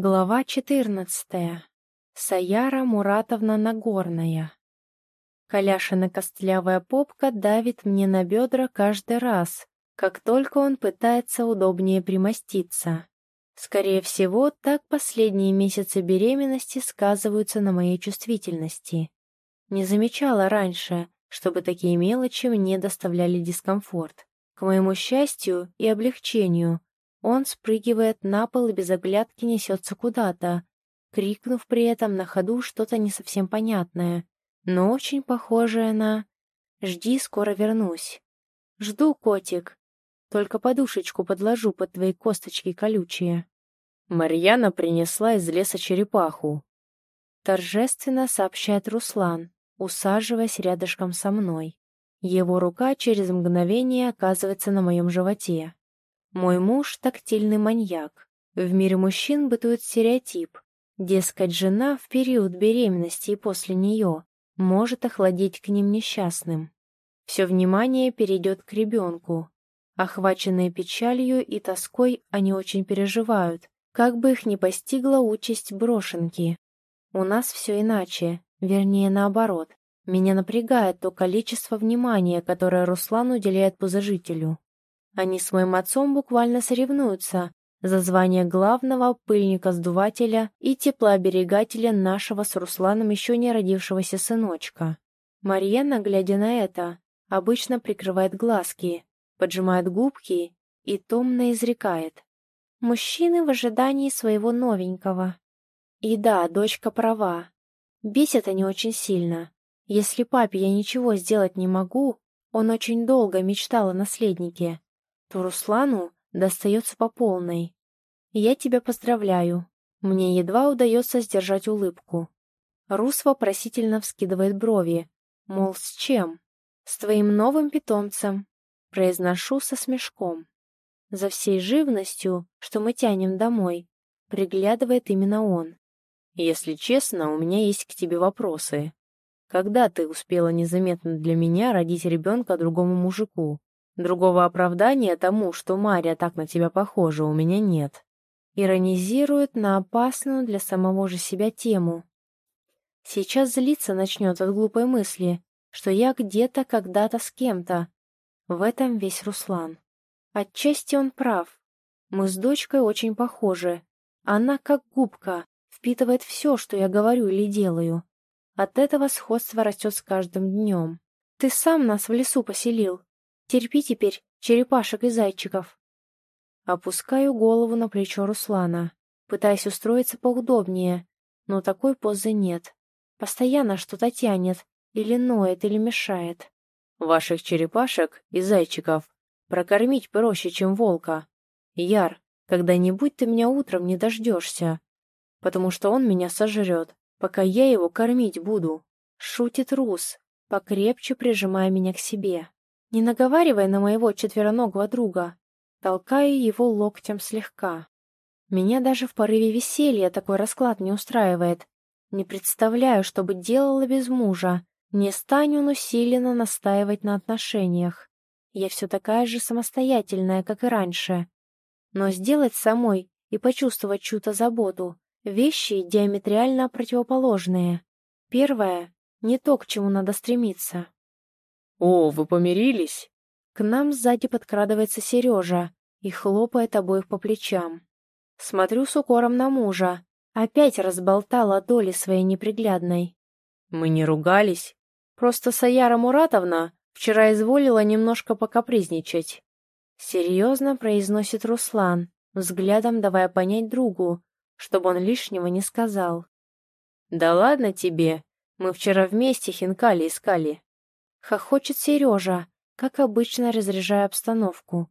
Глава 14. Саяра Муратовна Нагорная. Коляшина костлявая попка давит мне на бедра каждый раз, как только он пытается удобнее примоститься. Скорее всего, так последние месяцы беременности сказываются на моей чувствительности. Не замечала раньше, чтобы такие мелочи мне доставляли дискомфорт. К моему счастью и облегчению, он спрыгивает на пол и без оглядки несется куда-то, крикнув при этом на ходу что-то не совсем понятное, но очень похожее на «Жди, скоро вернусь». «Жду, котик. Только подушечку подложу под твои косточки колючие». Марьяна принесла из леса черепаху. Торжественно сообщает Руслан, усаживаясь рядышком со мной. Его рука через мгновение оказывается на моем животе. Мой муж — тактильный маньяк. В мире мужчин бытует стереотип. Дескать, жена в период беременности и после нее может охладеть к ним несчастным. Все внимание перейдет к ребенку. Охваченные печалью и тоской, они очень переживают, как бы их ни постигла участь брошенки. У нас все иначе, вернее наоборот. Меня напрягает то количество внимания, которое Руслан уделяет позажителю. Они с моим отцом буквально соревнуются за звание главного пыльника-сдувателя и теплооберегателя нашего с Русланом еще не родившегося сыночка. Марьяна, глядя на это, обычно прикрывает глазки, поджимает губки и томно изрекает. Мужчины в ожидании своего новенького. И да, дочка права. Бесит они очень сильно. Если папе я ничего сделать не могу, он очень долго мечтал о наследнике то Руслану достается по полной. Я тебя поздравляю. Мне едва удается сдержать улыбку. Рус вопросительно вскидывает брови. Мол, с чем? С твоим новым питомцем. Произношу со смешком. За всей живностью, что мы тянем домой, приглядывает именно он. Если честно, у меня есть к тебе вопросы. Когда ты успела незаметно для меня родить ребенка другому мужику? Другого оправдания тому, что Мария так на тебя похожа, у меня нет. Иронизирует на опасную для самого же себя тему. Сейчас злиться начнет от глупой мысли, что я где-то когда-то с кем-то. В этом весь Руслан. Отчасти он прав. Мы с дочкой очень похожи. Она как губка, впитывает все, что я говорю или делаю. От этого сходство растет с каждым днем. Ты сам нас в лесу поселил, Терпи теперь черепашек и зайчиков. Опускаю голову на плечо Руслана, пытаясь устроиться поудобнее, но такой позы нет. Постоянно что-то тянет, или ноет, или мешает. Ваших черепашек и зайчиков прокормить проще, чем волка. Яр, когда-нибудь ты меня утром не дождешься, потому что он меня сожрет, пока я его кормить буду. Шутит Рус, покрепче прижимая меня к себе. Не наговаривай на моего четвероногого друга. Толкаю его локтем слегка. Меня даже в порыве веселья такой расклад не устраивает. Не представляю, что бы делала без мужа. Не стань он усиленно настаивать на отношениях. Я все такая же самостоятельная, как и раньше. Но сделать самой и почувствовать чью-то заботу — вещи диаметрально противоположные. Первое — не то, к чему надо стремиться. «О, вы помирились?» К нам сзади подкрадывается Сережа и хлопает обоих по плечам. Смотрю с укором на мужа. Опять разболтала доли своей неприглядной. «Мы не ругались. Просто Саяра Муратовна вчера изволила немножко покапризничать». Серьезно произносит Руслан, взглядом давая понять другу, чтобы он лишнего не сказал. «Да ладно тебе, мы вчера вместе хинкали искали. Хохочет Сережа, как обычно разряжая обстановку.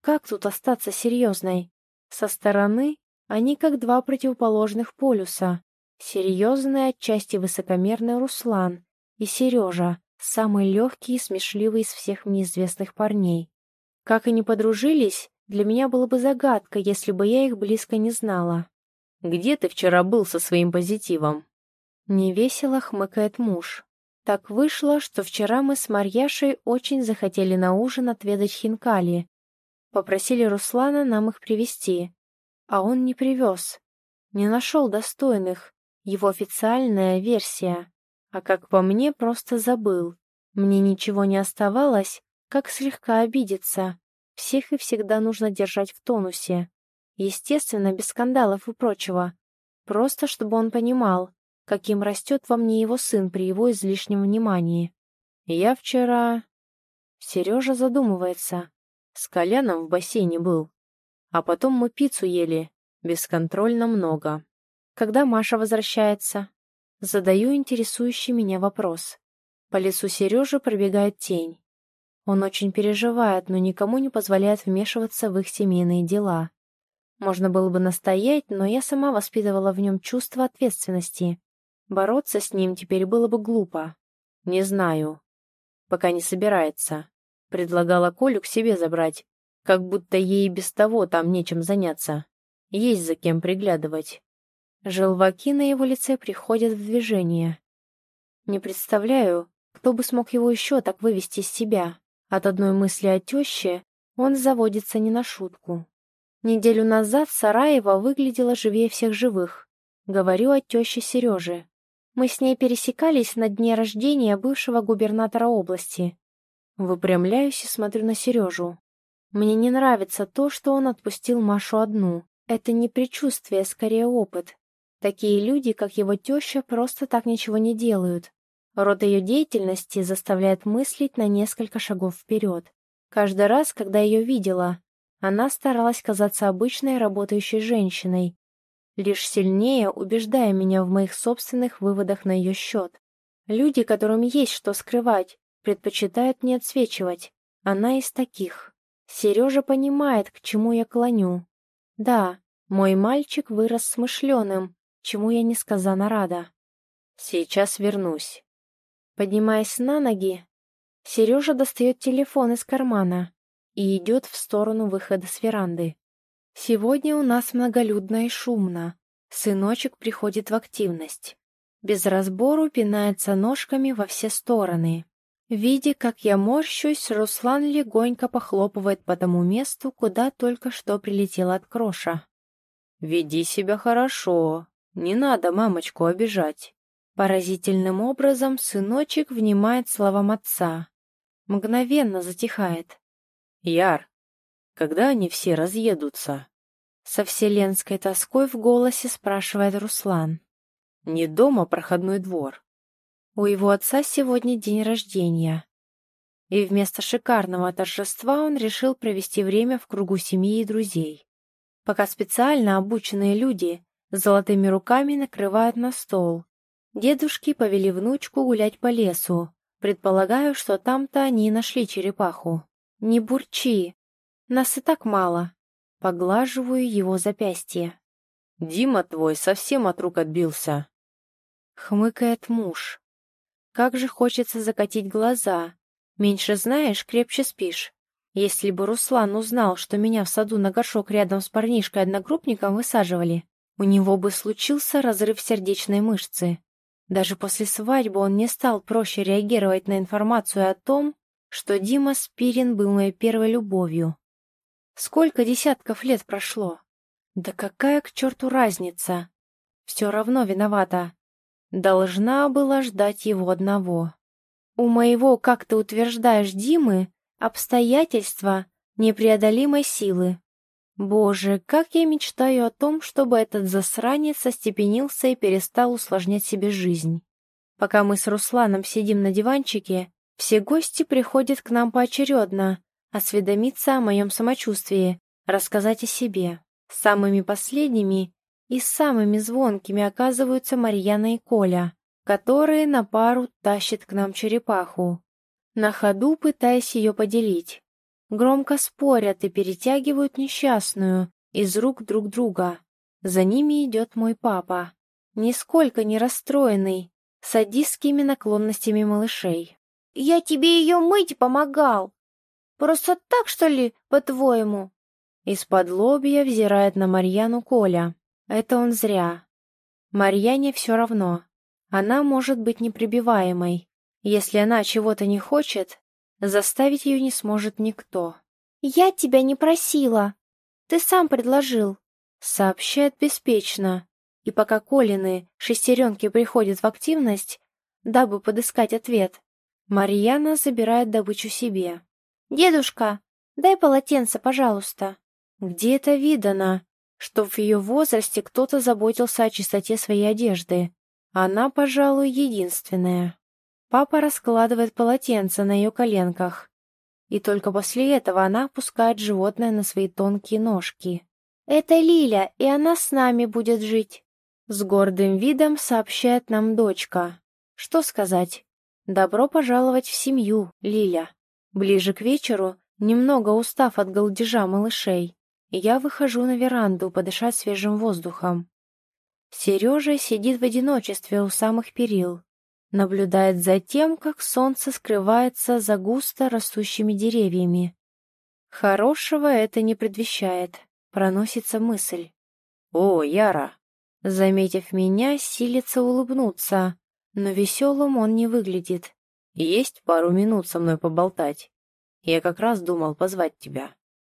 Как тут остаться серьезной? Со стороны они как два противоположных полюса. Серьезный, отчасти высокомерный Руслан и Сережа, самый легкий и смешливый из всех мне известных парней. Как они подружились, для меня было бы загадка, если бы я их близко не знала. «Где ты вчера был со своим позитивом?» Невесело хмыкает муж. Так вышло, что вчера мы с Марьяшей очень захотели на ужин отведать хинкали. Попросили Руслана нам их привезти, а он не привез. Не нашел достойных. Его официальная версия. А как по мне, просто забыл. Мне ничего не оставалось, как слегка обидеться. Всех и всегда нужно держать в тонусе. Естественно, без скандалов и прочего. Просто чтобы он понимал, каким растет во мне его сын при его излишнем внимании. Я вчера... Сережа задумывается. С Коляном в бассейне был. А потом мы пиццу ели. Бесконтрольно много. Когда Маша возвращается? Задаю интересующий меня вопрос. По лицу Сережи пробегает тень. Он очень переживает, но никому не позволяет вмешиваться в их семейные дела. Можно было бы настоять, но я сама воспитывала в нем чувство ответственности. Бороться с ним теперь было бы глупо. Не знаю. Пока не собирается. Предлагала Колю к себе забрать, как будто ей без того там нечем заняться. Есть за кем приглядывать. Желваки на его лице приходят в движение. Не представляю, кто бы смог его еще так вывести из себя. От одной мысли о теще он заводится не на шутку. Неделю назад Сараева выглядела живее всех живых. Говорю о теще Сережи. Мы с ней пересекались на дне рождения бывшего губернатора области. Выпрямляюсь и смотрю на Сережу. Мне не нравится то, что он отпустил Машу одну. Это не предчувствие, скорее опыт. Такие люди, как его теща, просто так ничего не делают. Род ее деятельности заставляет мыслить на несколько шагов вперед. Каждый раз, когда ее видела, она старалась казаться обычной работающей женщиной, лишь сильнее убеждая меня в моих собственных выводах на ее счет. Люди, которым есть что скрывать, предпочитают не отсвечивать. Она из таких. Сережа понимает, к чему я клоню. Да, мой мальчик вырос смышленым, чему я несказанно рада. Сейчас вернусь. Поднимаясь на ноги, Сережа достает телефон из кармана и идет в сторону выхода с веранды. Сегодня у нас многолюдно и шумно. Сыночек приходит в активность. Без разбору пинается ножками во все стороны. Видя, как я морщусь, Руслан легонько похлопывает по тому месту, куда только что прилетел от кроша. «Веди себя хорошо. Не надо мамочку обижать». Поразительным образом сыночек внимает словам отца. Мгновенно затихает. «Яр, когда они все разъедутся?» Со вселенской тоской в голосе спрашивает Руслан. «Не дома проходной двор». У его отца сегодня день рождения. И вместо шикарного торжества он решил провести время в кругу семьи и друзей. Пока специально обученные люди золотыми руками накрывают на стол, Дедушки повели внучку гулять по лесу. Предполагаю, что там-то они нашли черепаху. Не бурчи. Нас и так мало. Поглаживаю его запястье. Дима твой совсем от рук отбился. Хмыкает муж. Как же хочется закатить глаза. Меньше знаешь, крепче спишь. Если бы Руслан узнал, что меня в саду на горшок рядом с парнишкой-одногруппником высаживали, у него бы случился разрыв сердечной мышцы. Даже после свадьбы он не стал проще реагировать на информацию о том, что Дима Спирин был моей первой любовью. Сколько десятков лет прошло? Да какая к черту разница? Все равно виновата. Должна была ждать его одного. У моего, как ты утверждаешь, Димы, обстоятельства непреодолимой силы. Боже, как я мечтаю о том, чтобы этот засранец остепенился и перестал усложнять себе жизнь. Пока мы с Русланом сидим на диванчике, все гости приходят к нам поочередно, осведомиться о моем самочувствии, рассказать о себе. Самыми последними и самыми звонкими оказываются Марьяна и Коля, которые на пару тащат к нам черепаху, на ходу пытаясь ее поделить. Громко спорят и перетягивают несчастную из рук друг друга. За ними идет мой папа, нисколько не расстроенный, садистскими наклонностями малышей. «Я тебе ее мыть помогал! Просто так, что ли, по-твоему?» Из-под лобья взирает на Марьяну Коля. Это он зря. Марьяне все равно. Она может быть неприбиваемой. Если она чего-то не хочет, Заставить ее не сможет никто. «Я тебя не просила. Ты сам предложил», — сообщает беспечно, И пока Колины шестеренки приходят в активность, дабы подыскать ответ, Марьяна забирает добычу себе. «Дедушка, дай полотенце, пожалуйста». Где это видано, что в ее возрасте кто-то заботился о чистоте своей одежды? Она, пожалуй, единственная. Папа раскладывает полотенце на ее коленках, и только после этого она опускает животное на свои тонкие ножки. «Это Лиля, и она с нами будет жить», — с гордым видом сообщает нам дочка. Что сказать? Добро пожаловать в семью, Лиля. Ближе к вечеру, немного устав от голдежа малышей, я выхожу на веранду подышать свежим воздухом. Сережа сидит в одиночестве у самых перил, наблюдает за тем, как солнце скрывается за густо растущими деревьями. Хорошего это не предвещает, проносится мысль. «О, Яра!» Заметив меня, силится улыбнуться, но веселым он не выглядит. Есть пару минут со мной поболтать. Я как раз думал позвать тебя.